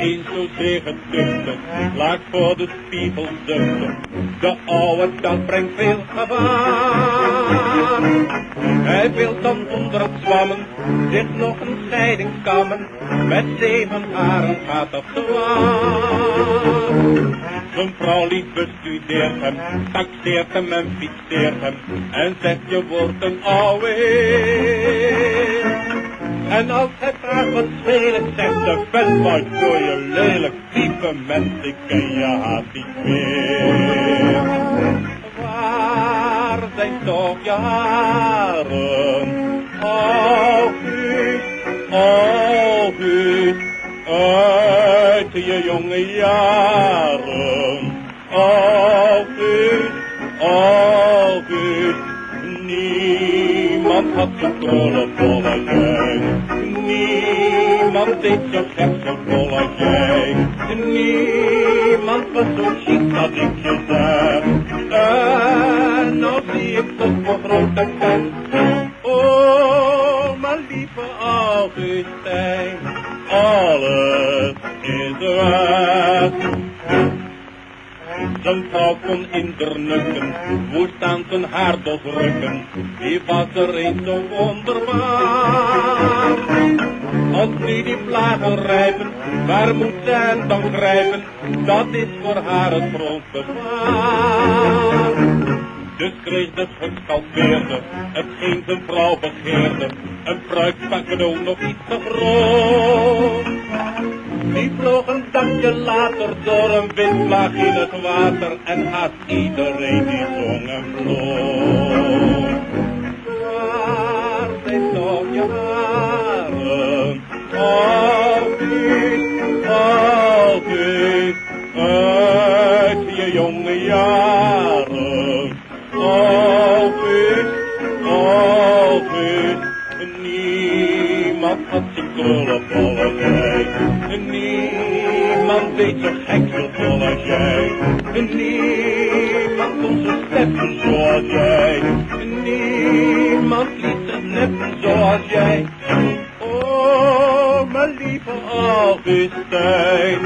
tegen tuchten, laat voor de spiegel zuchten. De oude dat brengt veel gevaar. Hij wil dan onder het zwammen, zich nog een scheiding kammen. Met zeven haren gaat dat zwaar. Zijn vrouw lief bestudeert hem, taxeert hem en fixeert hem. En zegt je wordt een oude. En als hij vraagt wat spelen, zegt de vent, wat voor je lelijk, lieve mens, ik ken je haast niet meer. Waar zijn toch je haren? August, August, uit je jonge jaren. August, August, niemand had krullenbol als jij. Niemand deed zo gek zo vol als jij. Niemand was zo chic dat ik je zeg. En nou zie ik toch voor grote kans. Oh, mijn lieve Augustijn, alles is weg. Zijn vrouw kon in der moest aan zijn haar dosrukken, die was er eens zo wonderbaar. Als nu die vlagen rijpen, waar moet ze dan grijpen, dat is voor haar het groot gevaar. Dus kreeg de gescalpeerde, hetgeen zijn vrouw begeerde, een pruik cadeau nog iets te groot. Een dagje later door een windvlaag in het water en haast iedereen die zong en vloog. Waar zijn toch je haren? August, August, uit je jonge jaren. August, August, niemand had zijn krullen als jij. Niemand deed zo gek zo vol als jij. Niemand kon zo steppen zoals jij. Niemand liet zich neppen zoals jij. Oh, mijn lieve Augustijn.